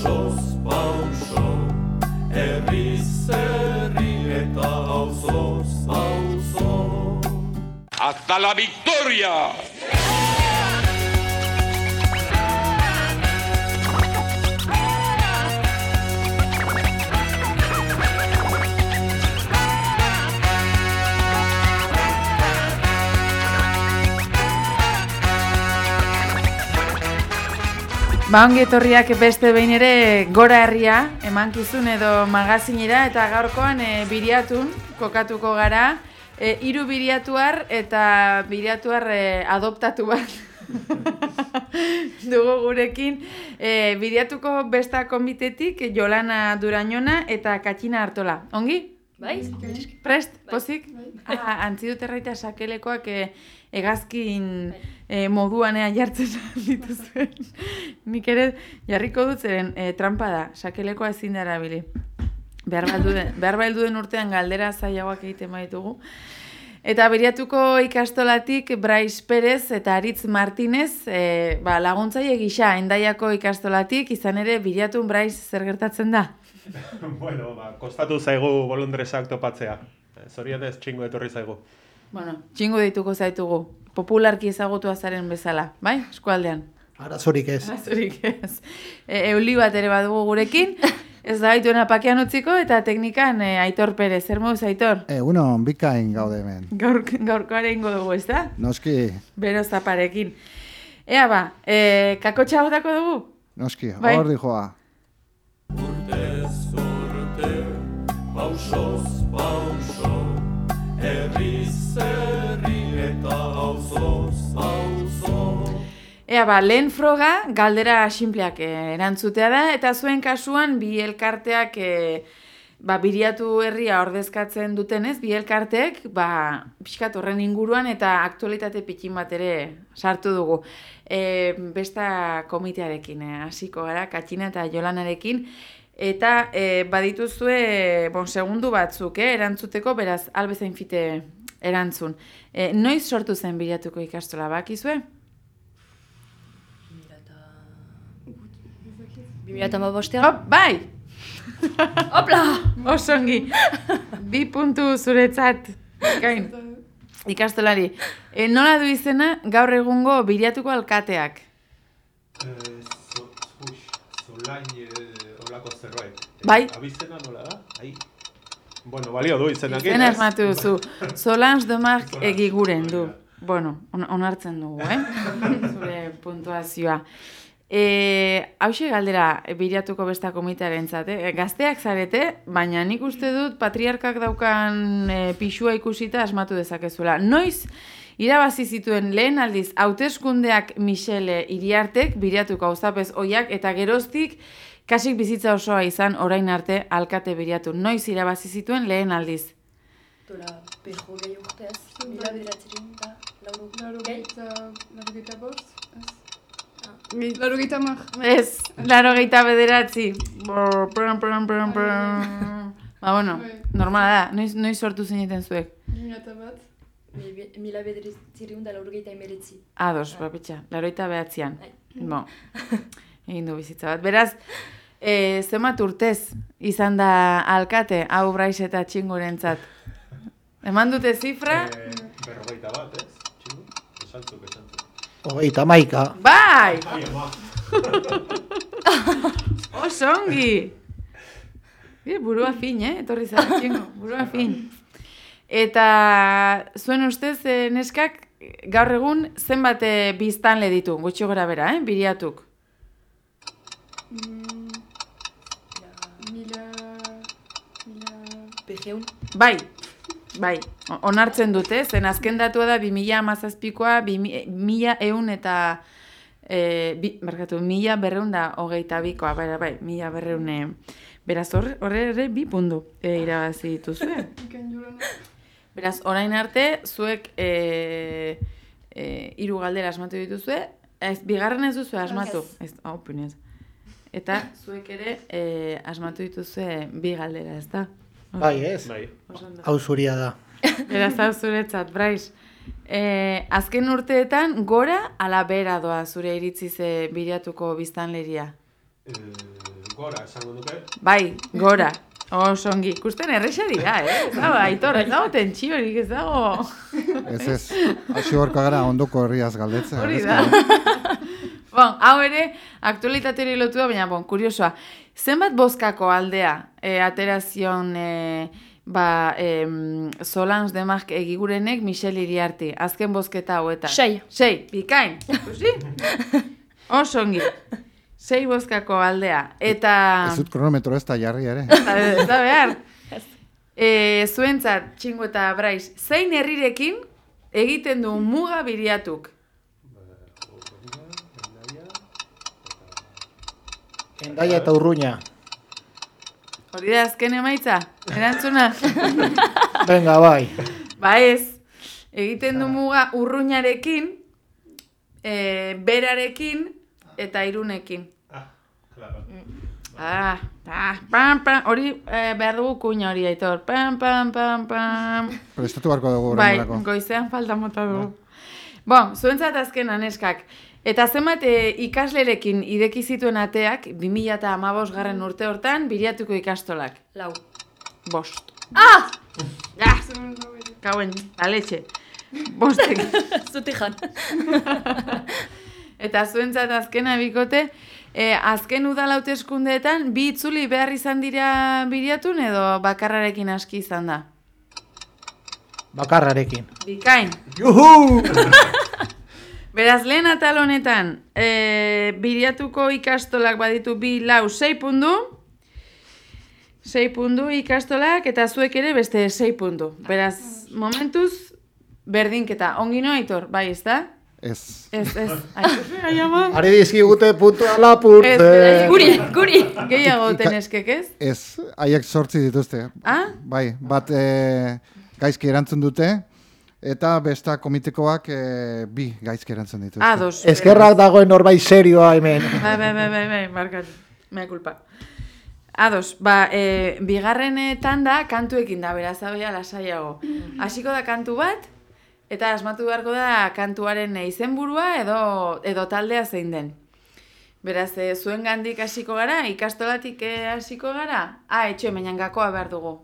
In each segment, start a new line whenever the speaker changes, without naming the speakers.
pausoz pauso, herriz herri eta auzoz auzo.
¡Hasta la victoria!
Ba ongi etorriak beste behin ere gora herria emankizun edo magazinera eta gaurkoan e, biriatun kokatuko gara e, hiru biriatuar eta biriatuar e, adoptatu bat dugu gurekin e, biriatuko besta komitetik Jolana Durañona eta Katxina Artola. Ongi?
Bai?
Prest, pozik? Ah, antzi dut erraita sakelekoak e, egazkin e, moduan ea jartzen dituzuen. Nik ere jarriko dut zeren e, trampa da, sakelekoa ezin da erabili. Behar baldu den, behar urtean galdera zailagoak egiten baitugu. Eta beriatuko ikastolatik Brais Perez eta Aritz Martinez e, ba, laguntzaile gisa endaiako ikastolatik, izan ere biriatun Brais zer gertatzen da?
bueno, ba, kostatu zaigu bolondresak topatzea. Zorionez txingo etorri zaigu.
Bueno, txingo dituko zaitugu, popularki ezagutu azaren bezala, bai, eskualdean?
Arazorik ez.
Arazorik ez. E, euli bat ere badugu gurekin, ez da gaituen apakean utziko, eta teknikan e, Aitor Perez, zer moduz Aitor?
E, uno, bikain gaude hemen.
Gaur, gaurkoare ingo dugu, ez da?
Noski,
Bero zaparekin. Ea ba, e, kakotxa botako dugu?
noski,
Bai.
hor dijoa.
Urtez urte, pausoz
Ea ba, lehen froga galdera sinpleak eh, erantzutea da, eta zuen kasuan bi elkarteak eh, ba, biriatu herria ordezkatzen dutenez, bi elkarteek ba, pixkat horren inguruan eta aktualitate pikin bat ere sartu dugu. E, besta komitearekin, hasiko gara, Katxina eta Jolanarekin, eta e, badituzue bon, segundu batzuk eh, erantzuteko, beraz, albezain fite erantzun. E, noiz sortu zen biriatuko ikastola, bakizue?
Bimila eta bostean?
Hop, bai!
Hopla!
Osongi. Bi puntu zuretzat. Gain. Ikastolari. E, nola du izena gaur egungo biriatuko alkateak?
Zolain olako zerbait.
Bai.
Abizena nola da? Ai. Bueno, balio du izenak.
Izena esmatu duzu. Solange de Marc egiguren du. Bueno, on onartzen dugu, eh? Zure puntuazioa. E, hause galdera biriatuko besta komitearen eh? Gazteak zarete, baina nik uste dut patriarkak daukan e, pixua ikusita asmatu dezakezuela. Noiz, irabazi zituen lehen aldiz hauteskundeak Michele Iriartek, biriatuko auzapez oiak, eta geroztik kasik bizitza osoa izan orain arte alkate biriatu. Noiz irabazi zituen lehen aldiz.
Dola, pejo gehi urtez, mila bederatzerin da, lauro.
Larogeita bost? Ez. Larogeita mar.
Ez, laro gehieta bederatzi. Brr, brr, brr, brr, brr. Ba, bueno, normala da. Noiz, noiz sortu zineten zuek?
Eta bat.
Mi- mi- Mila bederatzerin da, lauro gehieta emeretzi.
Ados, ba, pitxa, laroita behatzean.
Bai.
Bo, egin du bizitza bat. Beraz, e, zenbat urtez izan da alkate, hau braiz eta txingurentzat. Eman dute zifra?
Eh, berrogeita bat, ez? Txingu? Esantzuk.
Hogeita maika.
Bai!
Ai, ama.
Oso ongi! Bi, burua fin, eh? Etorri zara txingo, burua fin. Eta zuen ustez, eh, neskak, gaur egun zenbat eh, biztanle ditu, gutxi gora bera, eh? Biriatuk.
Mm, Mila... Mila...
Pejeun.
Bai, bai, onartzen dute, zen azken datua da 2000 amazazpikoa, 2000 eun eta, e, bi, barkatu, mila berreun da hogeita bikoa, bai, bai, mila berreun, e, beraz horre, horre ere bi pundu e, irabazi dituzue.
Jolana.
Beraz, orain arte, zuek e, e, hiru galdera asmatu dituzue, ez, bigarren ez duzu asmatu. Ez, hau, pinez. Eta zuek ere e, asmatu dituzue bi galdera, ez da?
Bai, ez?
Bai.
Hau zuria da.
Beraz, hau zuretzat, Brais. E, azken urteetan, gora ala bera doa zure iritziz e, biratuko biztanleria?
Eh, Gora, esango duke.
Bai, gora. Oso ongi. Ikusten erresa dira, eh? Ez dago, aitor, ez dago tentsiorik, ez dago...
Ez ez, hasi horko gara ondoko herriaz galdetzen.
Hori da. bon, hau ere, aktualitateri lotua, baina, bon, kuriosoa. Zenbat bozkako aldea, e, aterazion, e, ba, em, Solans Demark egigurenek Michel Iriarti, azken bozketa hauetan.
Sei.
Sei, bikain. Ikusi? Oso ongi. Sei bozkako aldea. Eta...
Ez dut kronometro ez da jarri ere.
Ez da behar. E, zuentzat, txingo eta braiz, zein herrirekin egiten du muga biriatuk?
Endaia eta urruña.
Hori da azken emaitza? Erantzuna?
Venga, bai.
ba ez, egiten du muga urruñarekin, e, berarekin eta irunekin.
Ah, claro.
Ah, ah, pam, pam, hori eh, behar dugu kuña hori aitor. Pam, pam, pam, pam.
Prestatu barko dugu
Bai, goizean falta mota dugu. Bon, zuentzat azken aneskak. Eta zenbat e, ikaslerekin ideki zituen ateak 2015 garren urte hortan biriatuko ikastolak.
Lau.
Bost.
Ah!
Ja, kauen, aletxe. Bostek.
Zutijan.
Eta zuentzat azkena bikote, e, azken udal hauteskundeetan bi itzuli behar izan dira biriatun edo bakarrarekin aski izan da?
Bakarrarekin.
Bikain.
Juhu!
Beraz, lehen atal honetan, e, biriatuko ikastolak baditu bi lau sei pundu, sei pundu ikastolak eta zuek ere beste sei pundu. Beraz, momentuz, berdinketa. Ongino, Aitor, bai, ez da?
Ez.
Ez, ez.
Ari dizkigute puntua lapurtze.
Ez, ez,
Guri, guri.
Gehiago teneskek, ez?
Ez, haiek sortzi dituzte.
Ah?
Bai, bat e, gaizki erantzun dute, eta besta komitekoak e, bi gaizki erantzun dituzte.
Ados.
Eskerrak dagoen norbait serioa hemen.
Bai, bai, bai, bai, bai, markatu. Mea culpa. Ados, ba, e, eh, tanda kantuekin da, beraz, ja lasaiago. Hasiko da kantu bat, eta asmatu beharko da kantuaren eh, izenburua edo, edo taldea zein den. Beraz, e, zuen gandik hasiko gara, ikastolatik eh, hasiko gara, ah, etxe menan gakoa behar dugu.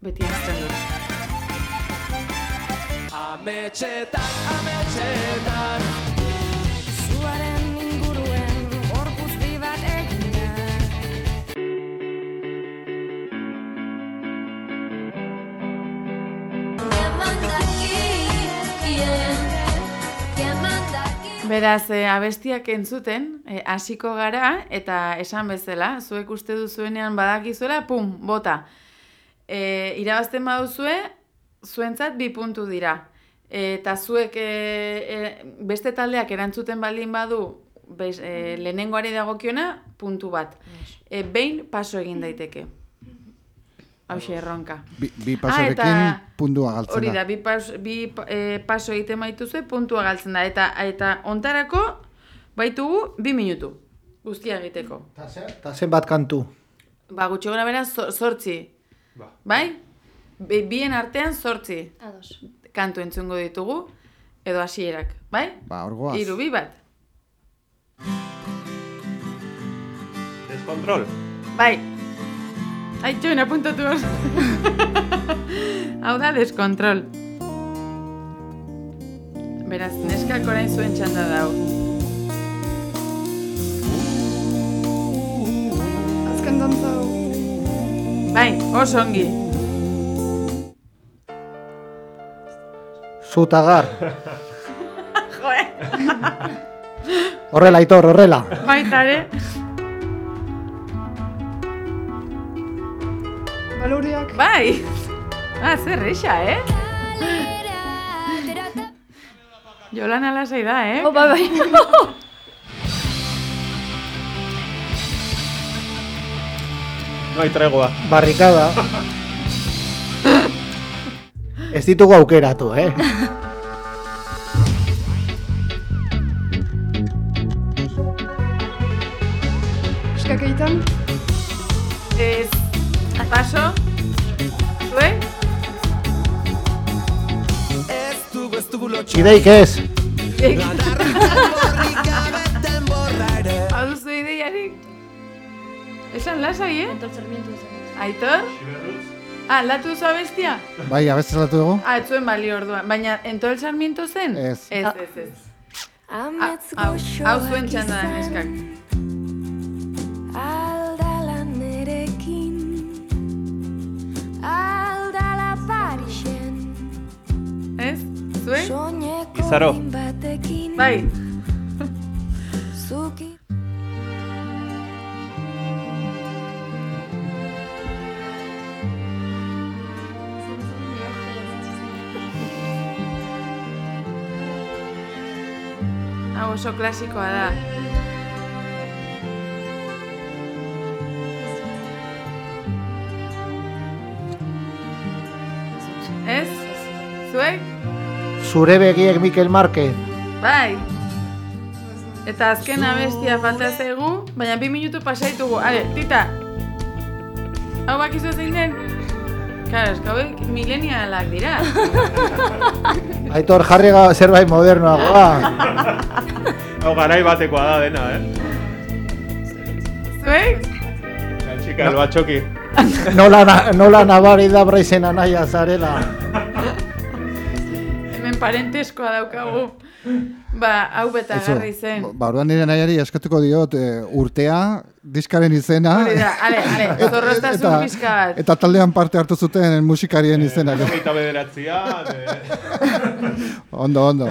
Beti azten dut.
Zuaren inguruen gorpuzti bat egina
Beraz, e, abestiak entzuten, e, hasiko gara, eta esan bezala, zuek uste duzuenean badakizuela, pum, bota. E, irabazten baduzue, zuentzat bi puntu dira. Eta zuek e, e, beste taldeak erantzuten baldin badu, bez, e, lehenengoari dagokiona, puntu bat. E, behin paso egin daiteke. Hau erronka.
Bi, bi
Ah,
pasarekin
eta-
puntua galtzen
Hori
da.
bi, pas, bi e, paso egiten baituzue, puntua galtzen da. Eta eta ontarako baitugu bi minutu guztia egiteko.
Eta zenbat kantu.
Ba, gutxi gora bera zortzi.
Ba.
Bai? Bi- bien artean zortzi
Ados.
Kantu entzungo ditugu, edo hasierak, bai?
Ba, hor goaz.
Hiru bi bat.
Deskontrol.
Bai. Ai, join, apuntatu hor. Hau da, deskontrol. Beraz, neskak orain zuen txanda dau.
Azken dantza hau.
Bai, oso ongi.
Zutagar.
Joe,
Horrela, Aitor, horrela.
baita ere.
Baloreak.
Bai. Ah, zer reixa, eh? Jolan alasai da, eh?
Oh, bai, bai.
No hay tregua.
Barrikada. Ez ditugu aukeratu, eh?
Eskak egiten.
Ez, paso. Zue?
Ideik ez.
Hau duzu ideiarik? Esan lasai, eh?
Entonces, Sarmiento zen.
Aitor? Ah, aldatu duzu abestia?
Bai, abestelatu dugu?
Ah, ez zuen bali orduan. Baina, ento el Sarmiento zen?
Ez.
Ez, ez, ez.
Amets
Hau, hau
goxoak
zuen txanda neskak.
Aldala nerekin Aldala Parixen
Ez? Zuen?
Izaro.
Bai.
Zuki
Hau oso klasikoa da. Ez? Zuek?
Zure begiek Mikel Marquez.
Bai. Eta azken abestia falta zaigu, baina bi minutu pasaitugu. Ale, tita! Hau bakizu zein den? Claro, eska hauek milenialak dira.
Aitor jarri zerbait modernoagoa.
Hau garai batekoa da dena, eh?
Zuek?
La chica del batxoki.
Nola, na, nola nabari da braizena naia zarela.
Hemen parenteskoa daukagu. Ba, hau beta
Eso,
garri zen.
Ba, orduan nire nahiari eskatuko diot eh, urtea, diskaren izena.
Da, ale, ale, zorroztasun pixka bat.
eta taldean parte hartu zuten musikarien izena.
Hogeita bederatzia, de...
ondo, ondo.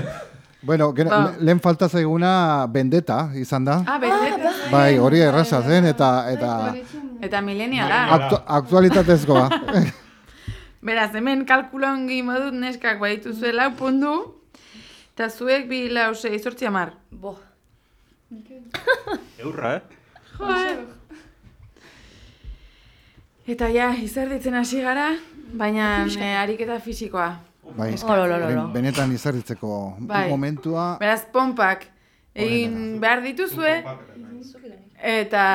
Bueno, gero,
Ba.
le- lehen falta zaiguna bendeta izan da.
Ah, bendeta.
Bai, hori erraza zen eta eta
Eta mileniala.
aktu, aktualitatezkoa.
Beraz, hemen kalkula ongi modut neskak baditu zuela pundu, eta zuek bi lau sei zortzi amar.
Bo.
Eurra, eh?
Eta ja, izerditzen hasi gara, baina e, ariketa fisikoa.
Bai,
Olo, olo, olo.
ben- benetan izarritzeko
Bai.
momentua.
Beraz, pompak egin behar dituzue, eta,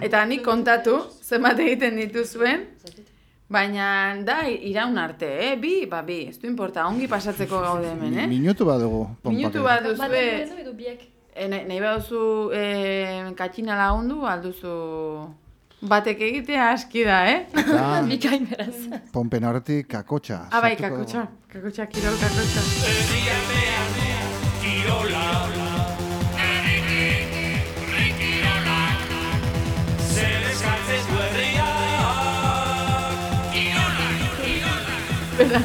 eta nik kontatu, zenbat egiten dituzuen, baina da iraun arte, eh? Bi, ba bi, ez du importa, ongi pasatzeko gaude hemen, eh?
Minutu bat dugu.
Minutu
pompake.
bat
Bat
duzue,
edo edo biek.
E, nahi baduzu e, katxina lagundu, alduzu batek egitea aski da, eh?
Da,
Bikain beraz.
pompen horretik kakotxa.
ah, bai,
sartuko
kakotxa, kakotxa, kirol kakotxa. Beraz.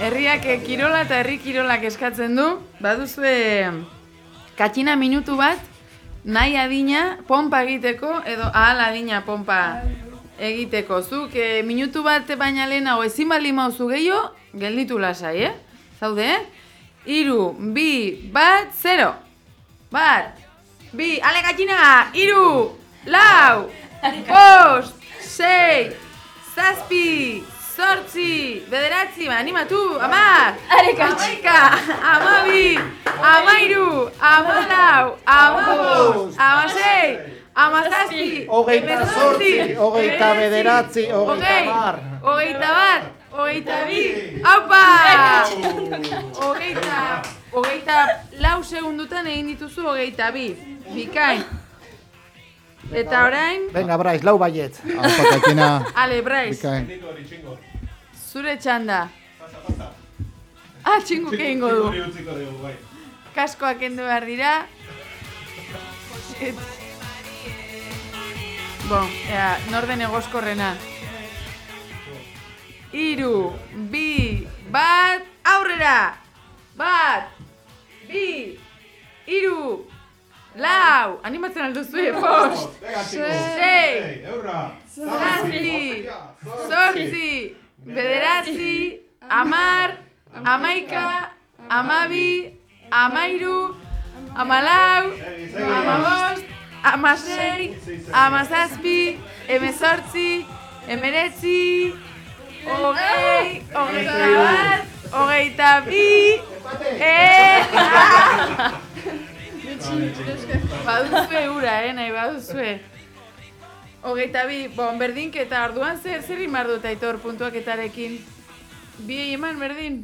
Herriak eh, kirola eta herri kirolak eskatzen du, baduzue katxina minutu bat, nahi adina pompa egiteko, edo ahal adina pompa egiteko. Zuk eh, minutu bat baina lehenago ezin bali mauzu gehiago, gelditu lasai, eh? Zaude, eh? Iru, bi, bat, zero. Bat, bi, ale katxina, iru, lau, bost, sei, zazpi, zortzi, bederatzi, ba, animatu, amar, amaika, amabi, amairu, amalau, amabost, amasei, amazazpi,
Hogeita zortzi, hogeita bederatzi, hogeita
hogei,
hamar.
Hogeita bat, hogeita bi, haupa! Hogeita, hogeita lau segundutan egin dituzu hogeita bi. Bikain. Eta orain,
Venga, Brais, lau baiet.
Katxina.
ale, Brais,
Bikain.
Zure txanda. Ah, txinguk egingo du.
Hori utziko dugu, bai.
Kaskoak kendu behar dira. Et... Bon, ea, norden egoskorrena. Iru, bi, bat, aurrera! Bat, bi, iru, lau, animatzen alduzu, bost, sei,
Eurra!
zazpi, zortzi, bederatzi, amar, amaika, amabi, amairu, amalau, amabost, amasei, amazazpi, emezortzi, emeretzi, hogei, hogeita bat, hogeita bi, eh! Baduzue ura, eh, nahi baduzue. Hogeita bi, bon, berdinketa orduan zer, zer imar dut aitor puntuaketarekin? Bi eman berdin?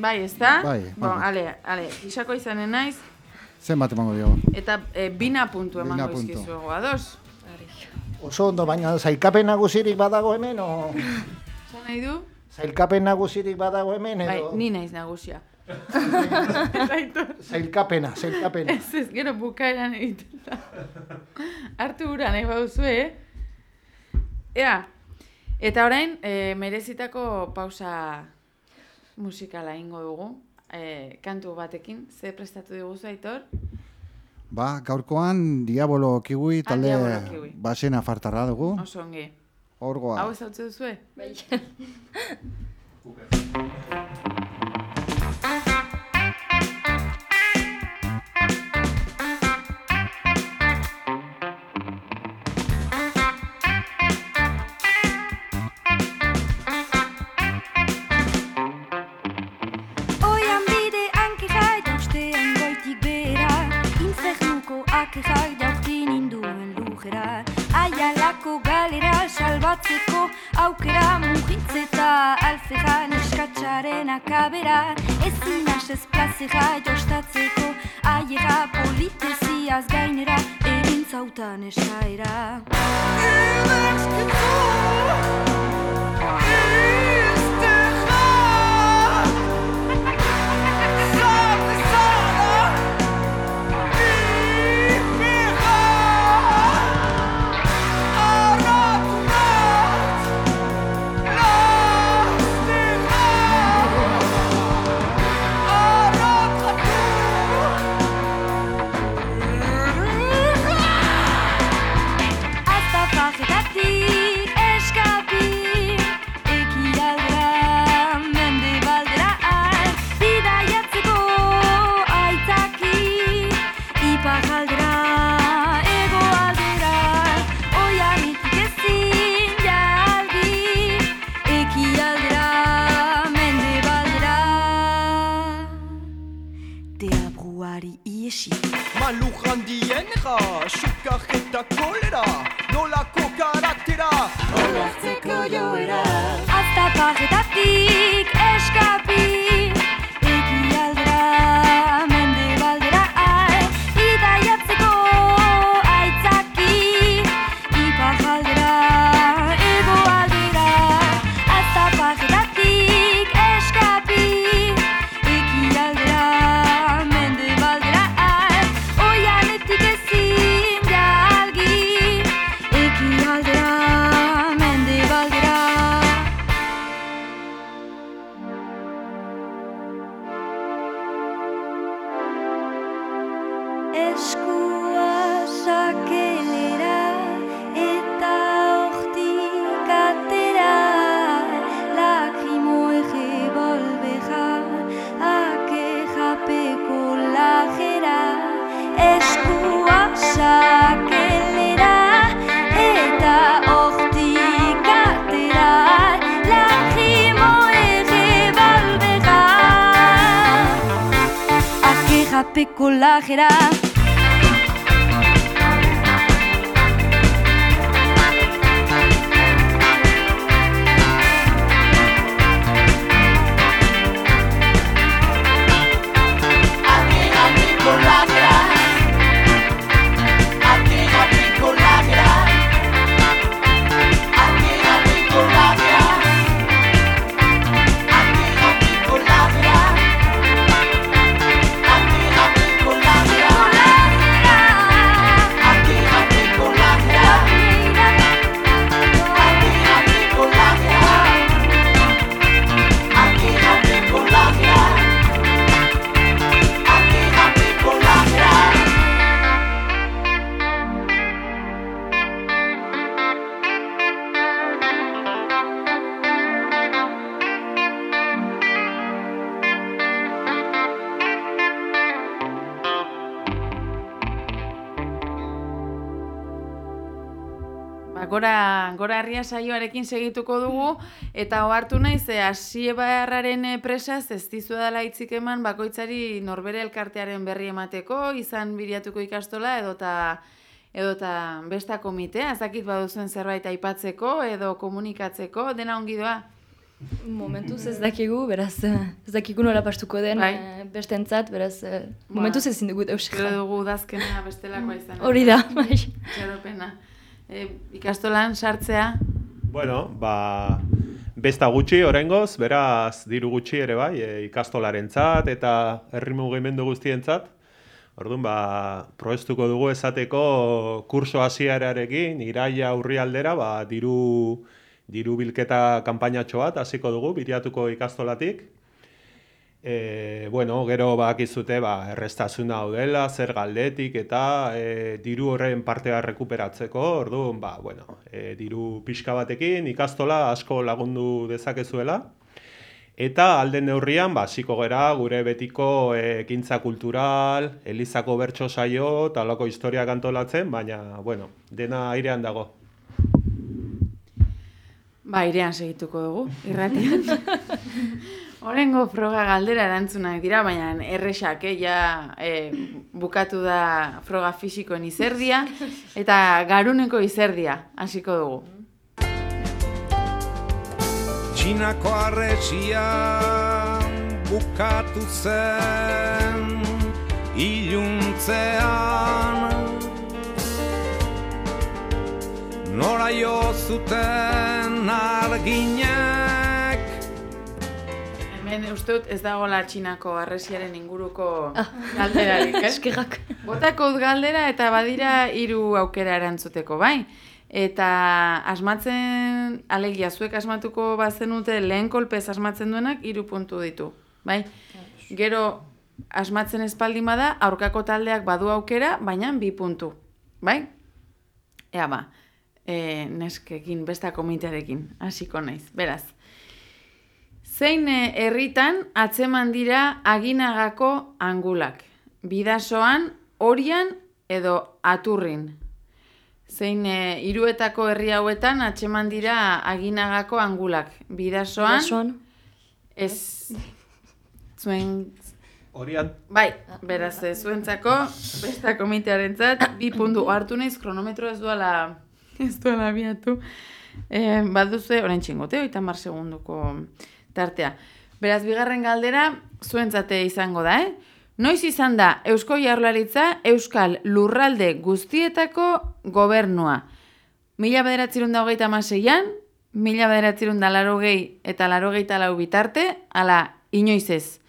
Bai, ez da?
Bai,
Bon,
bai.
ale, ale, isako izanen naiz.
Zenbat emango diogu?
Eta e, bina puntu
Bina
emango
puntu.
izkizuego, ados?
Oso ondo, baina zailkapen nagusirik badago hemen, o...
Zan nahi du?
Zailkapen nagusirik badago hemen,
Bai,
edo...
ni naiz nagusia.
Zailkapena, zailkapena.
Ez ez, gero bukaeran egiten da. Hartu gura nahi bauzu, eh? Ea, eta orain, e, merezitako pausa musikala ingo dugu. E, kantu batekin, ze prestatu diguzu, Aitor?
Ba, gaurkoan Diabolo Kiwi
Ah,
talde basena fartarra dugu.
Oso ongi.
Horgoa.
Hau ez hau duzue?
Bai.
bertan esaira pecolajera herria saioarekin segituko dugu, eta ohartu naiz, e, hasiebarraren eh, presaz ez dizu dela hitzik eman bakoitzari norbere elkartearen berri emateko, izan biriatuko ikastola edota edota besta komitea, ez dakit baduzuen zerbait aipatzeko edo komunikatzeko, dena ongi doa.
Momentuz ez dakigu, beraz, eh, ez dakigu nola pastuko den
Bai.
eh, bestentzat, beraz, eh, momentuz ezin dugu
Espero
euskara.
dugu udazkena bestelakoa izan.
Hori da, bai.
Txaropena. E, ikastolan sartzea,
Bueno, ba, besta gutxi oraingoz, beraz diru gutxi ere bai, e, ikastolarentzat eta herri mugimendu guztientzat. Orduan, ba, proestuko dugu esateko kurso hasierarekin iraia urrialdera, ba, diru, diru bilketa kanpainatxo bat hasiko dugu, biriatuko ikastolatik. E, bueno, gero bakizute ba, errestazuna daudela, zer galdetik eta e, diru horren partea rekuperatzeko, orduan, ba, bueno, e, diru pixka batekin ikastola asko lagundu dezakezuela. Eta alden neurrian, ba, hasiko gera gure betiko ekintza kultural, Elizako bertso saio, eta holako historiak antolatzen, baina, bueno, dena airean dago.
ba, irean segituko dugu, irratian. Horengo froga galdera erantzunak dira, baina erresak, eh, ja, eh, bukatu da froga fisikoen izerdia, eta garuneko izerdia, hasiko dugu.
Txinako arretxia bukatu zen iluntzean Nora jo zuten arginek
Hemen uste dut ez dagoela txinako arresiaren inguruko galderarik, eh?
Eskerrak.
Botako dut galdera eta badira hiru aukera erantzuteko, bai? Eta asmatzen, alegia, zuek asmatuko bazenute lehen kolpez asmatzen duenak hiru puntu ditu, bai? Gero asmatzen espaldin bada, aurkako taldeak badu aukera, baina bi puntu, bai? Ea ba, e, neskekin, besta komitearekin, hasiko naiz, beraz. Zein eh, herritan atzeman dira aginagako angulak? Bidasoan, orian edo aturrin? Zein eh, hiruetako herri hauetan atzeman dira aginagako angulak? Bidasoan,
Basoan,
ez zuen
Horian,
Bai, beraz, eh, zuentzako, besta komitearentzat, bi puntu hartu naiz, kronometro ez duela, ez duela biatu. E, baduzue, orain txingote, oita mar segunduko tartea. Beraz, bigarren galdera, zuentzate izango da, eh? Noiz izan da Eusko Jaurlaritza Euskal Lurralde guztietako gobernua? Mila bederatzerun da hogeita amaseian, mila bederatzerun da laro gehi eta laro gehi lau bitarte, ala, inoiz ez.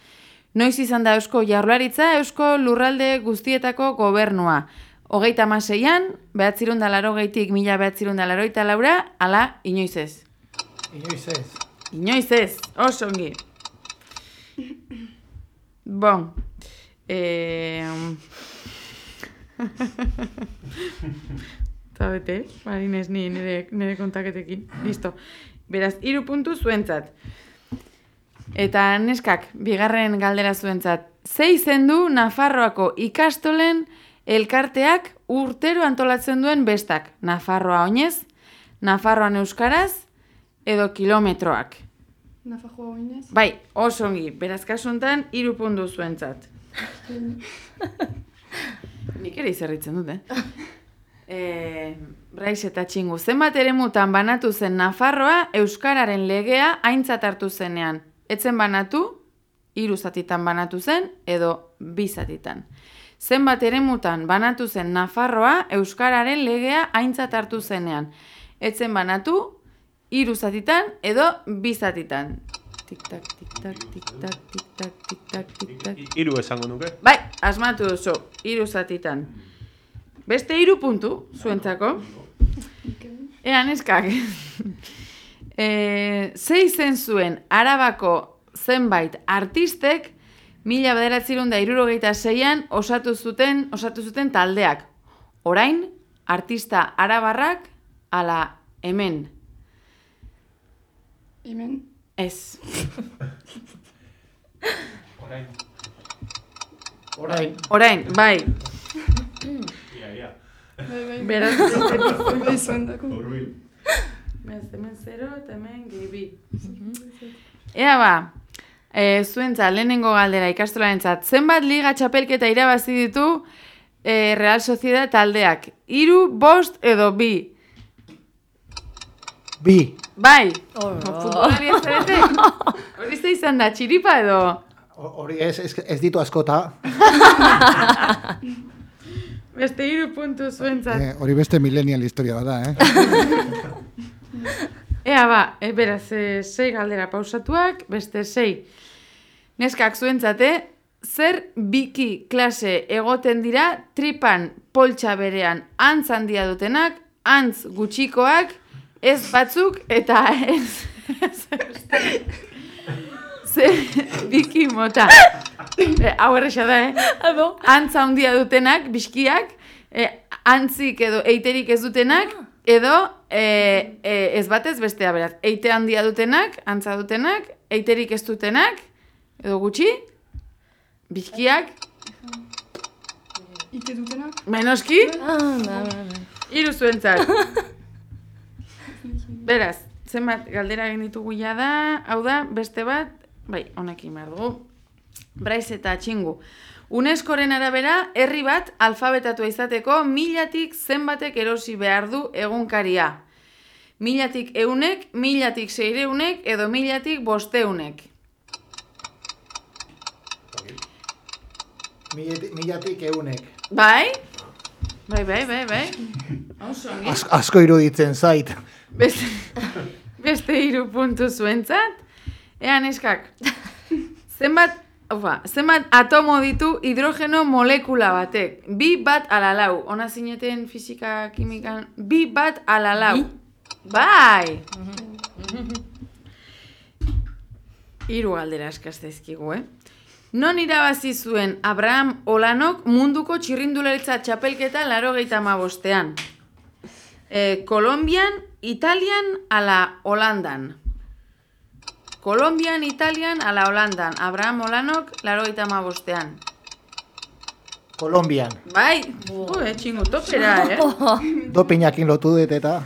Noiz izan da Eusko Jaurlaritza Eusko Lurralde guztietako gobernua? Hogeita amaseian, behatzirun da laro gehitik mila behatzirun da laro laura, ala, inoiz ez.
Inoiz ez.
Inoiz ez, oso ongi. Bon. Eh... Eta bete, marinez ni nire, nire kontaketekin. Listo. Beraz, hiru puntu zuentzat. Eta neskak, bigarren galdera zuentzat. Ze izendu Nafarroako ikastolen elkarteak urtero antolatzen duen bestak. Nafarroa oinez, Nafarroan euskaraz, edo kilometroak.
Nafajoa oinez.
Bai, oso ongi. Beraz, kasu honetan, hiru puntu zuentzat. Nik ere izerritzen dut, eh? e, Braiz eta txingu. Zenbat ere mutan banatu zen Nafarroa Euskararen legea aintzat hartu zenean. Etzen banatu, hiru zatitan banatu zen, edo bi zatitan. Zenbat ere mutan banatu zen Nafarroa Euskararen legea aintzat hartu zenean. Etzen banatu, hiru zatitan, edo bi zatitan. Tik-tak, tik-tak, tik-tak, tik-tak, tik-tak, tik-tak.
hiru esango nuke.
Bai, asmatu duzu, hiru zatitan. Beste hiru puntu, zuentzako. Ea, neskak. e, ze izen zuen Arabako zenbait artistek mila bederatzerun da irurogeita zeian osatu zuten, osatu zuten taldeak. Orain, artista arabarrak ala hemen.
Hemen.
Ez.
Orain.
Orain.
Orain, bai.
Ia, ia.
Bai, bai.
Beraz,
Bai, zuen dako.
Urbil.
Beraz, hemen zero eta hemen gehi. Ea ba, e, zuentza, lehenengo galdera ikastolarentzat, zenbat liga txapelketa irabazi ditu e, Real Sociedad taldeak? Hiru, bost edo bi?
Bi.
Bai. Futbolari ez zarete? Hori ze izan da, txiripa edo?
Ho- Hori ez, ez, ez ditu askota.
Beste hiru puntu zuentzat.
Eh, hori beste millennial historia bada, eh?
Ea ba, e, beraz, e, sei galdera pausatuak, beste sei. Neskak zuentzate, zer biki klase egoten dira tripan poltsa berean antz handia dutenak, antz gutxikoak, ez batzuk eta ez... Zer biki mota. E, hau erresa da, eh?
Abo.
antza handia dutenak, biskiak, e, antzik edo eiterik ez dutenak, edo e, e, ez batez bestea beraz. Eite handia dutenak, antza dutenak, eiterik ez dutenak, edo gutxi, biskiak,
Ite dutenak.
menoski,
Ah, ba, ba, ba.
hiru zuentzat. Beraz, zenbat galdera egin ditugu ja da, hau da, beste bat, bai, honekin behar dugu. Braiz eta txingu. Unescoren arabera, herri bat alfabetatua izateko milatik zenbatek erosi behar du egunkaria. Milatik eunek, milatik seireunek edo milatik bosteunek.
Mileti- Milatik eunek.
Bai? Bai, bai, bai, bai.
Asko iruditzen zait.
Beste, beste hiru puntu zuentzat. Ea neskak. Zenbat, ufa, zenbat atomo ditu hidrogeno molekula batek? Bi bat ala lau. Ona zineten fisika, kimikan. Bi bat ala lau. Bai! Hiru galdera eskazteizkigu, eh? Non irabazi zuen Abraham Olanok munduko txirrindularitza txapelketa laro gehieta bostean? Eh, Kolombian, Italian, ala Holandan. Kolombian, Italian, ala Holandan. Abraham Olanok, laro gaita bostean.
Kolombian.
Bai, uh, eh, txingu topera, eh?
Dopinakin lotu dut eta...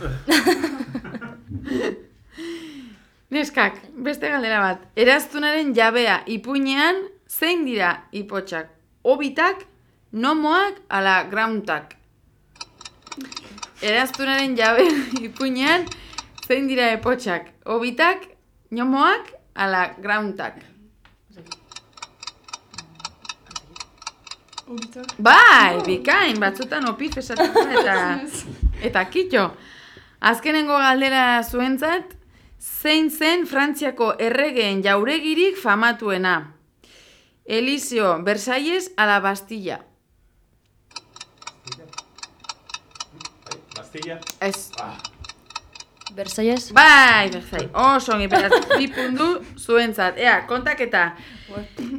Neskak, beste galdera bat. Eraztunaren jabea ipuinean, zein dira ipotxak? Obitak, nomoak, ala grauntak. Eraztunaren jabea ipuinean, zein dira epotxak? Obitak, nomoak, ala grauntak.
Obitak.
Bai, bikain, batzutan opif esaten da eta, eta kitxo. Azkenengo galdera zuentzat, zein zen Frantziako erregeen jauregirik famatuena? Elizio, Versalles, ala Bastilla.
Bastilla.
Ez.
Versalles.
Bai, Versailles. Oso ongi, beraz, bi puntu zuentzat. Ea, kontaketa.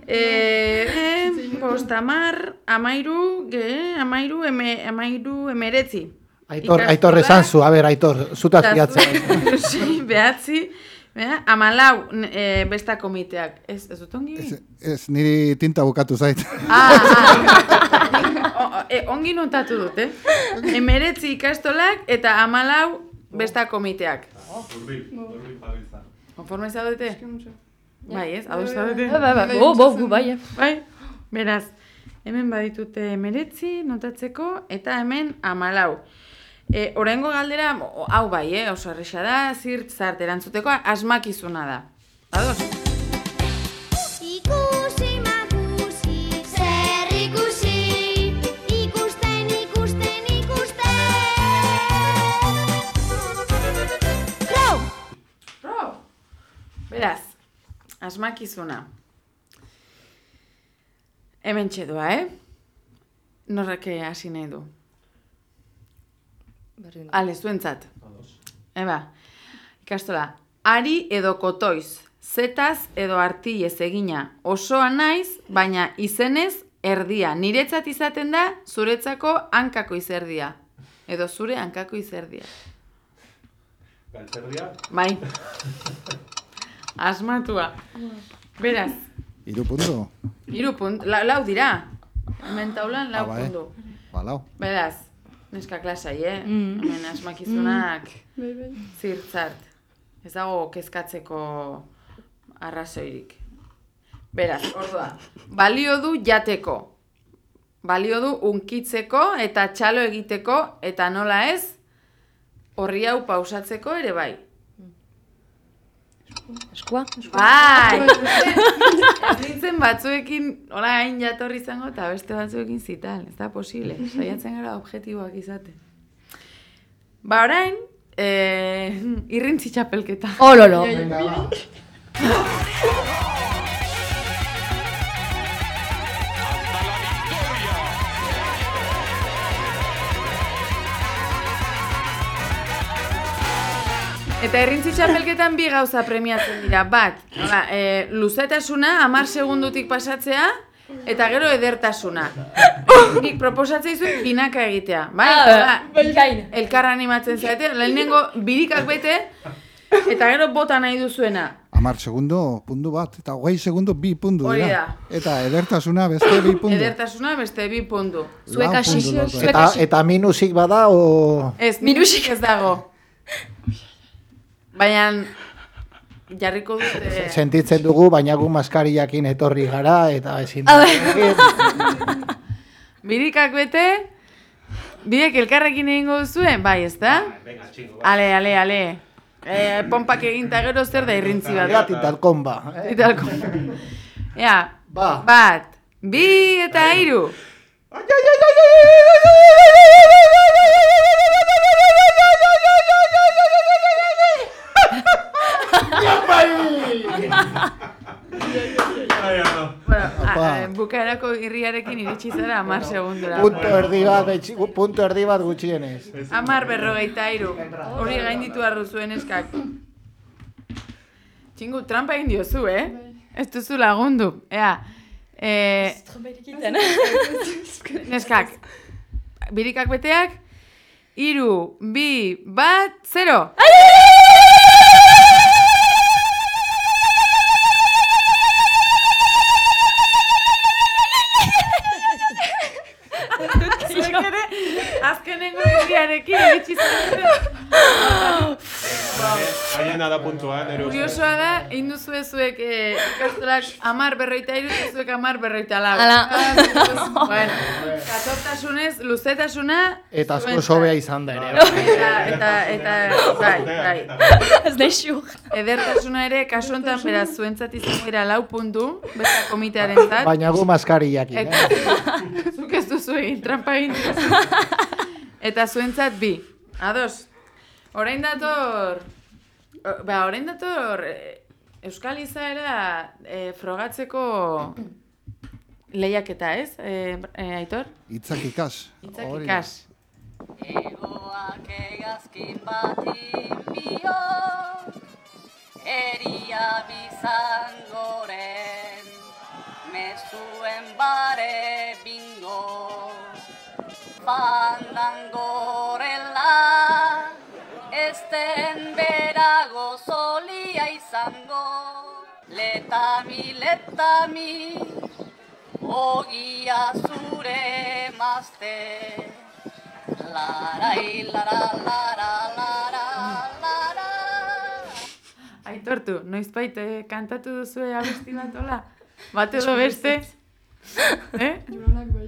Eh, eh, bost, amar, amairu, ge, amairu, eme, amairu, emeretzi.
Aitor,
Ikastola-
Aitor esan zu, a ber, Aitor, zutaz
Eta
fiatzen.
zu- sei, behatzi, bera, amalau e, besta komiteak. Ez, ez dut ongi?
Ez, ez, niri tinta bukatu zait.
Ah, ah. O, o, e, ongi notatu dut, eh? Emeretzi ikastolak eta amalau besta komiteak.
Urbil, urbil jabiltza.
Konforme zaudete? Bai, ez? Ados zaudete?
Ba, ba, ba. Bo, gu, bai. eh.
Bai, beraz, hemen baditute emeretzi notatzeko eta hemen amalau. E, Horengo galdera, hau bai, eh? oso erresa da, zirt zart erantzuteko asmakizuna da. Ados?
Ikusi makusi, zer ikusi, ikusten, ikusten, ikusten. Pro!
Pro! Beraz, asmakizuna. Hemen txedua, eh? Norrek hasi nahi du.
Berdin.
Ale, zuentzat. Eba, ikastola. Ari edo kotoiz, zetaz edo artilez egina. Osoa naiz, baina izenez erdia. Niretzat izaten da, zuretzako hankako izerdia. Edo zure hankako izerdia.
Galtzerdia.
Bai. Asmatua. Beraz,
Hiru puntu.
hiru punt, la, lau dira. Hemen taulan lau
Ah, bai.
puntu.
Balau.
Beraz, neska klasai, eh?
Mm.
Hemen asmakizunak
Bai, bai.
zirtzart. Ez dago kezkatzeko arrazoirik. Beraz, ordua. Balio du jateko. Balio du unkitzeko eta txalo egiteko eta nola ez horri hau pausatzeko ere bai.
Eskua?
Bai! Ez nintzen batzuekin, hola hain jatorri izango, eta beste batzuekin zital. Ez da posible. Saiatzen gara objektiboak izate. Ba, orain, eh, irrintzi txapelketa.
Oh,
Eta errintzi txapelketan bi gauza premiatzen dira. Bat, hola, e, luzetasuna, amar segundutik pasatzea, eta gero edertasuna. Nik proposatzea izuen binaka egitea. Bai, hola,
Bikain.
elkar animatzen zaite, lehenengo birikak bete, eta gero bota nahi duzuena.
Amar segundo, puntu bat, eta hogei segundo, bi puntu
Hori
dira.
da.
Eta edertasuna beste bi puntu.
Edertasuna beste bi puntu.
Zuek
Eta, eta minusik bada, o...
Ez, minusik ez dago. Baina, jarriko dute...
Sentitzen dugu, baina gu maskariakin etorri gara, eta ezin da.
Birikak bete, biek elkarrekin egingo duzuen, bai, ez da? Ale, ale, ale. E, pompak eginta gero zer da irrintzi bat.
Bat italkon ba. eh?
Ja,
Ba.
bat, bi eta hiru. Bueno,
Apa.
a, a, bukaerako irriarekin iritsi zara amar segundura.
Punto erdi bat, punto erdi bat gutxienez.
Amar berrogeita hiru. Hori gainditu arru zuen eskak. Txingu, trampa egin diozu, eh? Ez duzu lagundu. Ea, eh, neskak, birikak beteak, iru, bi, bat, zero! Zuek azkenengo irriarekin iritsi zaren.
Haien da puntua, ustez.
Kuriosoa da, egin duzue zuek eh, ikastolak amar berroita iru, zuek amar berroita lau.
Hala.
bueno, katortasunez, luzetasuna...
Eta asko sobea izan da ere.
Eta, eta, eta, bai, bai.
Ez da xur.
Edertasuna ere, kasu honetan, beraz, zuentzat izango dira lau puntu, besta komitearen zat.
Baina gu maskariakin.
Eta,
Eh?
zuk ez duzu egin, trampa egin. Eta zuentzat bi. Ados. Orain dator... o- Ba, orain dator... eh, Euskal izaera eh, frogatzeko lehiaketa, ez? Eh, eh, Aitor?
Hitzak ikas.
Itzak
Hori.
ikas.
Egoak egazkin bati bio Eria bizangoren Mezuen bare bingo Fandangorela Esten berago solia izango Letami, letami Ogia zure mazte Larai, lara, lara, lara, lara.
Aitortu, noizbait eh, kantatu duzue abesti bat hola? Bat edo beste? Eh?
Juronak bai.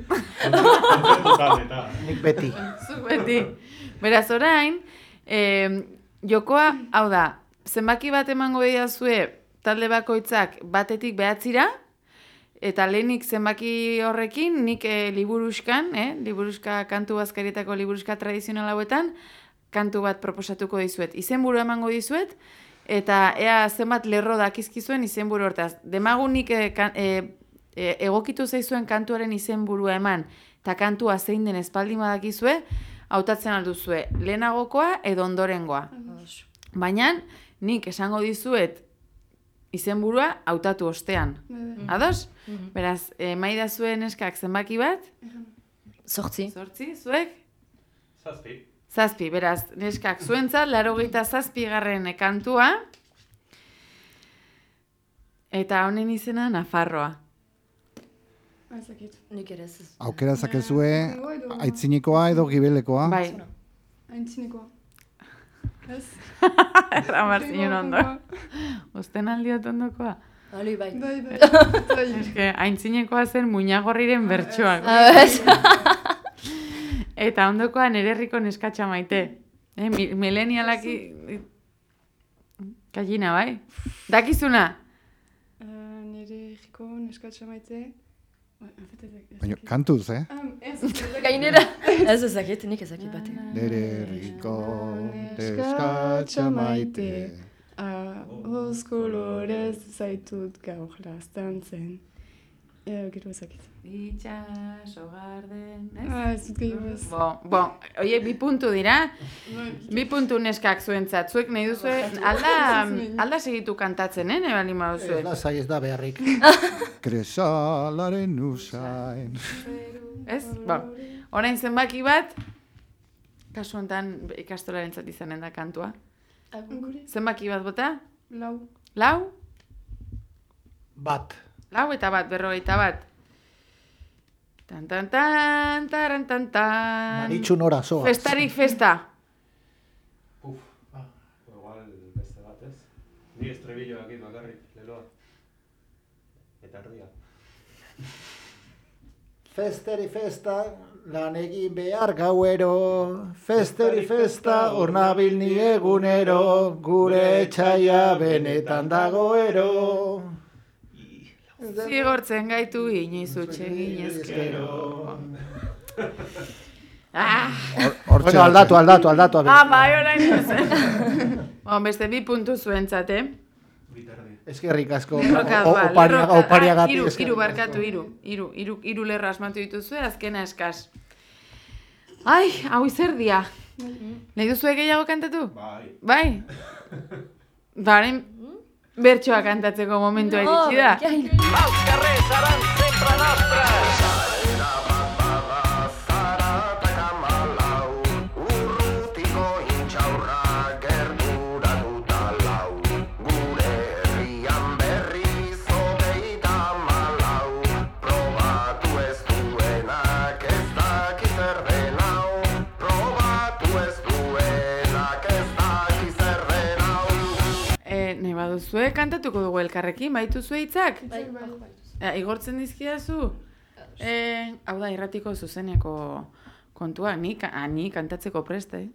Nik beti.
Zuk beti. Beraz, orain, eh, jokoa, hau da, zenbaki bat emango zue talde bakoitzak batetik behatzira, eta lehenik zenbaki horrekin, nik eh, liburuskan, eh, liburuska kantu bazkarietako liburuska tradizional hauetan, kantu bat proposatuko dizuet. Izenburu emango dizuet, eta ea zenbat lerro dakizkizuen izenburu hortaz. Demagunik eh, kan- eh, e, egokitu zaizuen kantuaren izenburua eman, eta kantua zein den espaldi badakizue, hautatzen alduzue lehenagokoa edo ondorengoa. Baina nik esango dizuet izenburua hautatu ostean.
Bai,
Ados? Beraz, e, maida zuen eskak zenbaki bat?
Zortzi.
Zortzi, zuek?
Zazpi.
Zazpi, beraz, neskak zuentzat, laro zazpi garren kantua. Eta honen izena Nafarroa.
Aizakit.
Nik ere ez.
Aukera zakezue,
edo-
aitzinekoa edo gibelekoa.
Bai,
Aintzinekoa. Ez?
Ramar zinen ondo. Usten aldiot ondokoa.
Ali bai.
Bai, bai. Bai.
Eske, aintzinekoa zen muñagorriren bertsoak.
Ah, ez.
Eta ondokoa nere herriko neskatxa maite. Eh, mi- milenialak... Kajina, bai? Dakizuna?
Uh, nire jiko neskatxa maite.
Baina
dakit.
kantuz, eh?
Ah, ez, ez dakit.
Gainera. Ez ezakit, nik ezakit bate.
Nere herriko neskatxa maite.
Ah, Hoz kolorez zaitut gaur lastan zen. Eh, gero ezakit.
Itxaso garden, ez?
Ah, ez dut gehiago ez.
Bo, bo, oie, bi puntu dira,
Bai.
bi puntu neskak zuentzat, zuek nahi duzue, alda, alda segitu kantatzen, eh, nebali
Ez
mauzue.
da zai ez da beharrik.
Kresalaren usain.
Ez? Bo, orain zenbaki bat, kasu honetan ikastolaren izanen da kantua. Zenbaki bat bota?
Lau.
Lau?
Bat.
Lau eta bat, berrogeita bat. Tan, tan, tan, taran, tan, tan.
Maritxu nora zoaz.
Festarik festa.
Uf, ah, igual beste bat, ez? Ni estribillo aquí bakarrik, leloa. Eta erdia.
Festeri festa, lan egin behar gauero. Festeri festa, hor nabil ni egunero. Gure etxaia benetan dagoero.
Zigortzen gaitu inoiz utxe ginezkero. Ah,
Hortxe
Bueno, aldatu, aldatu, aldatu.
ah, bai, orain duzen. bon, beste bi puntu zuentzat, eh?
Eskerrik asko. Oparia-.
Ah,
Opariagatik.
Hiru, hiru barkatu, hiru. Hiru, hiru, hiru lerro asmatu dituzue, azkena eskas. Ai, hau izerdia. Nahi duzue gehiago kantatu?
Bai.
Bai? Baren bertsoa kantatzeko momentua iritsi da. Eh, baduzue kantatuko dugu elkarrekin, baitu zue hitzak?
Bai,
Eh, igortzen dizkidazu? Eh, hau da, irratiko zuzeneko kontua, ni, ka- ah, ni kantatzeko preste.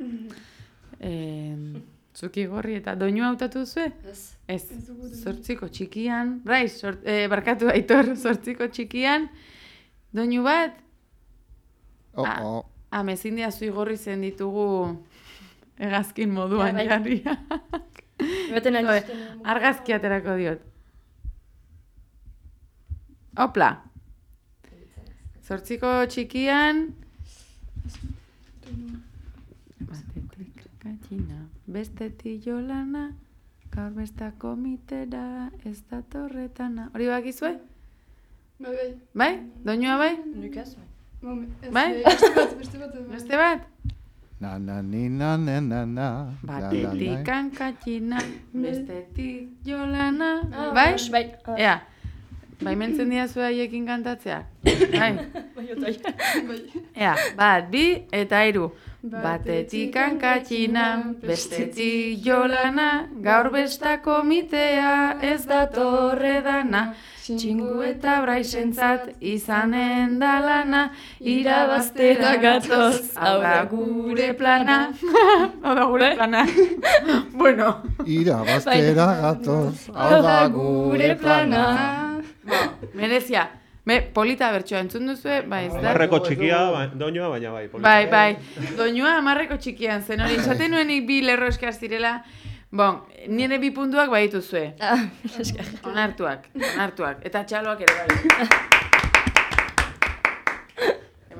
Eh, zuki gorri eta doinu hautatu zue?
Ez.
Ez, sortziko txikian, bai, sort, eh, barkatu aitor, sortziko txikian, doinu bat,
Oh,
Ah.
oh.
ah, mezin diazu igorri zen ditugu hegazkin moduan
Ja, bai.
jarria.
Baten
Joe, Argazki aterako diot. Hopla. Zortziko txikian... Batetik katxina, bestetik jolana, gaur besta komitera, ez da torretana. Hori bakizue?
Bai, bai.
Bai? Doinua bai?
Nik ez, bai.
Bai?
eh, Beste bat, beste bat.
Na na ni na na na na. La, la,
Batetik
la.
katxina, bestetik jolana.
Ah,
Bai?
bai. Ah.
Ea, baimentzen diazu haiekin kantatzea. Bai,
Bai, otai.
Bai.
ea, bat, bi eta hiru.
Batetik
Batetik hankatxina, bestetik jolana, gaur besta komitea ez da torre dana. Txingu eta braisentzat izanen da lana, irabaztera gatoz, hau da gure plana. Hau da gure plana. bueno,
Irabaztera gatoz. Hau da gure plana.
Merezia. Me, polita bertsoa entzun duzue, bai, ez da?
Amarreko txikia, ba, doinua, baina bai. polita.
Bai, bai. Doinua amarreko txikian, zen hori, esaten nuenik bi lerro eskaz zirela, bon, nire bi puntuak badituzue.
Ah.
Onartuak, onartuak. Eta txaloak ere bai.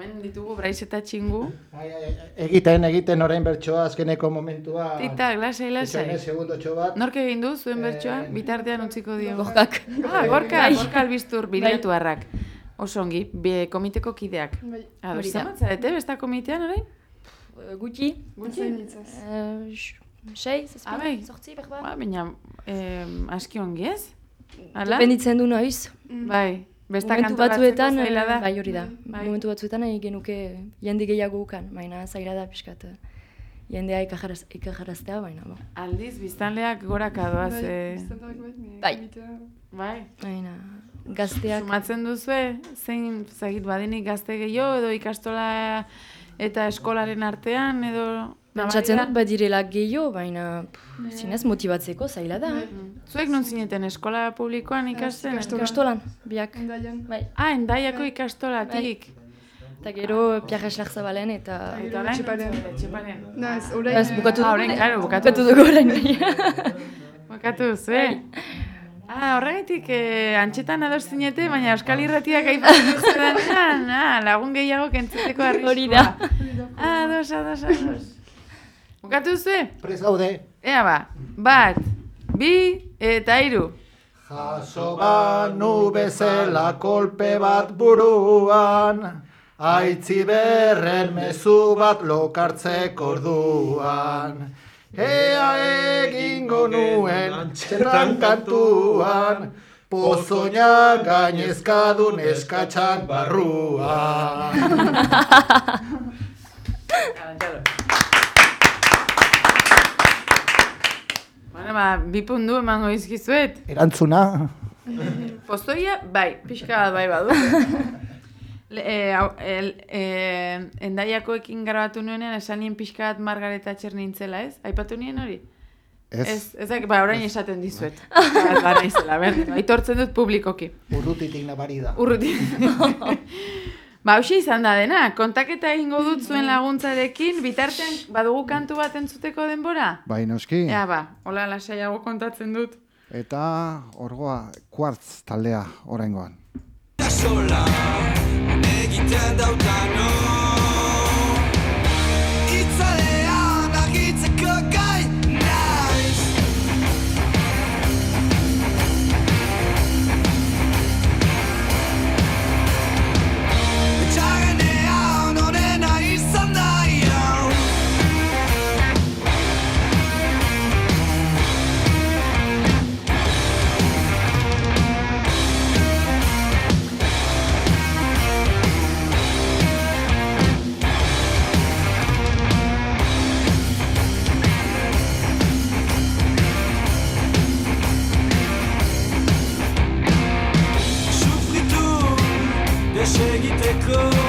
Hemen ditugu braiz eta txingu.
Ai, ai, Egiten, egiten orain bertsoa azkeneko momentua.
Tita, lasai, lasai.
Segundotxo bat.
Nork egin du zuen bertsoa?
Eh,
Bitartean utziko diogu.
Gorkak.
Ah, gorka, gorka albiztur, bilatuarrak. Oso ongi, be, komiteko kideak.
Bai.
Ados,
Hori da.
zenbat zarete, besta komitean orain?
Eh, Gutxi.
Gutxi?
Eh, Sei, zazpi,
Ah, bai.
zortzi, berba.
Ba, baina, eh, aski ongi ez? Hala?
Dependitzen du noiz.
Bai, besta
Momentu batzuetan,
zaila da.
eh, bai hori da.
Bai.
Momentu batzuetan nahi genuke jende gehiago ukan, baina zaila da pixkat. eh, Jendea ikajaraz, ikajaraztea, baina, bo.
Aldiz, biztanleak goraka doaz,
Bai,
eh,
bai,
Bai.
bai.
Baina, gazteak,
Sumatzen duzue, zein, zagit, badenik gazte gehiago, edo ikastola eta eskolaren artean, edo
Pentsatzen dut badirela gehiago, baina zinez motibatzeko zaila da. eh?
Zuek non zineten eskola publikoan ikasten?
Ikastolan, biak. Bai.
Ah, endaiako ikastolatik.
Eta gero Pierre Eslerzabalen eta...
Eta orain?
Etxeparen. Naz, orain...
Ez, bukatu
Ah,
dugu.
orain, claro, bukatu
Bukatu dugu orain.
Bukatu duzu, eh? Ah, horregatik, eh, antxetan ados zinete, baina Euskal Irratiak aipatzen ah, lagun gehiago kentzuteko arriskua.
Hori da.
Ah, ados, ados, ados. Bukatu duzu?
Prez gaude.
Ea ba, bat, bi eta hiru.
Jaso banu bezala kolpe bat buruan, aitzi berren mezu bat lokartzeko orduan. Ea egingo nuen txerran kantuan, pozoina gainezkadun eskatxak barruan.
ba, bi pundu emango izkizuet.
Erantzuna,
Pozoia, bai, pixka bai badu. Le, e, hau, el, e, endaiakoekin grabatu nuenean esan nien pixka bat Margaret Thatcher nintzela, ez? Aipatu nien hori?
Ez.
Ez, ezak, ba, orain esaten dizuet. Ba, ba, naizela, berdin, aitortzen dut publikoki.
urrutitik nabari da.
Urruti. ba, hausia izan da dena, kontaketa egingo dut zuen laguntzarekin, bitartean badugu kantu bat entzuteko denbora?
Bai, noski.
Ea ba, hola lasaiago kontatzen dut.
Eta orgoa, kuartz taldea oraingoan.
sola egiten dautano You.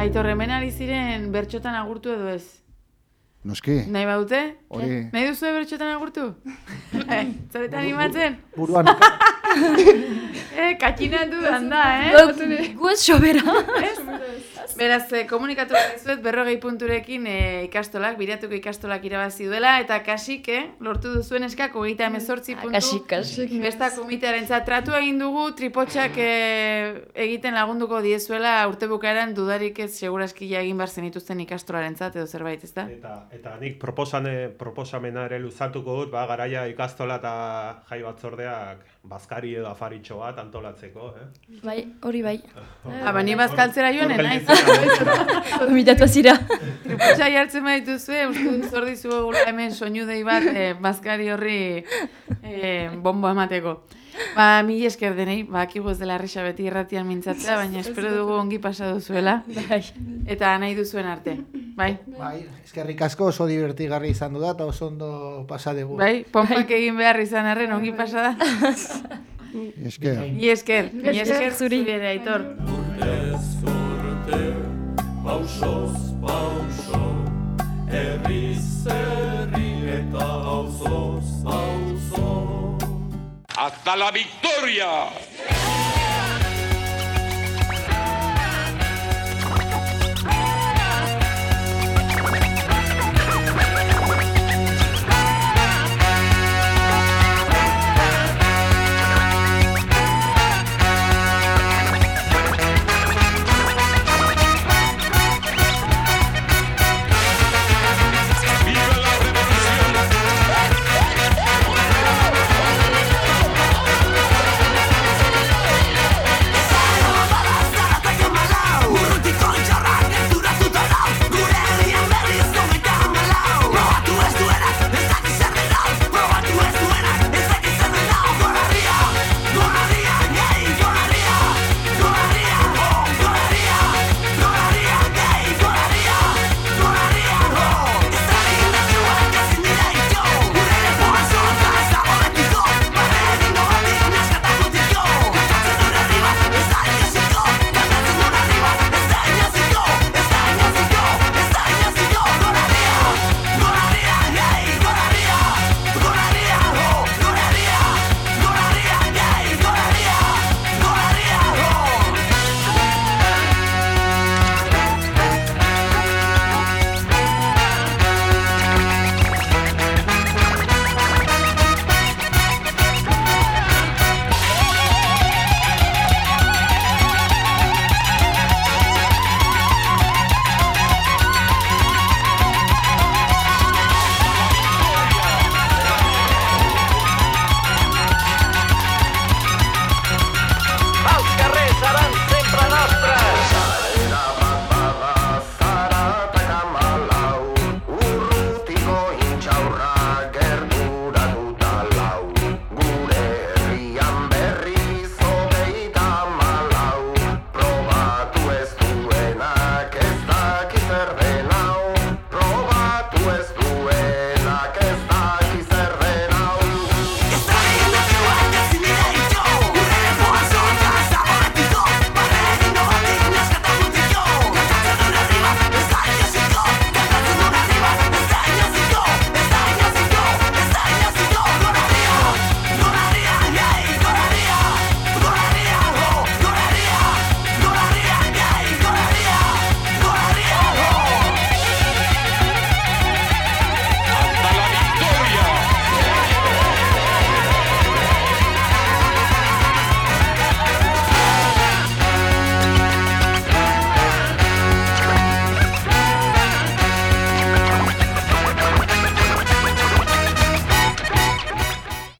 Aitor, hemen ari ziren bertxotan agurtu edo ez?
Noski.
Nahi badute?
Hori.
Nahi duzu bertxotan agurtu? Zarete animatzen?
Buruan
Eh, katxinatu da, eh?
Gu ez sobera.
Beraz, eh, komunikatu behar dizuet berrogei punturekin eh, ikastolak, biratuko ikastolak irabazi duela, eta kasik, eh, lortu duzuen eskak, hogeita emezortzi puntu.
Kasik, kasik.
Besta komitearen tratu egin dugu, tripotxak eh, egiten lagunduko diezuela urte bukaeran dudarik ez seguraski egin bar zenituzten ikastolaren edo zerbait, ez da?
Eta, eta nik proposane, proposamena ere luzatuko dut, ba, garaia ikastola eta jai batzordeak bazkari edo afaritxo bat antolatzeko, eh?
Bai, hori bai.
Ah, ba, ni bazkaltzera
Hor
naiz.
Gomitatu azira.
Tripotxa jartzen baituzue, uste dut zor dizuegula hemen soinu dei bat eh, bazkari horri eh, bombo emateko. Ba, mi esker denei, ba, akigu ez dela erresa beti irratian mintzatzea, baina espero dugu ongi pasa duzuela.
Bai.
Eta nahi duzuen arte. Bai,
Bai, eskerrik asko oso divertigarri izan du da, eta oso ondo pasa dugu.
bai, pompak egin behar izan arren ongi pasa da.
Esker.
Mi esker, mi esker zuri ere, aitor.
Urtez urte, pausoz pauso, herriz herri eta auzoz auzo.
¡Hasta la victoria!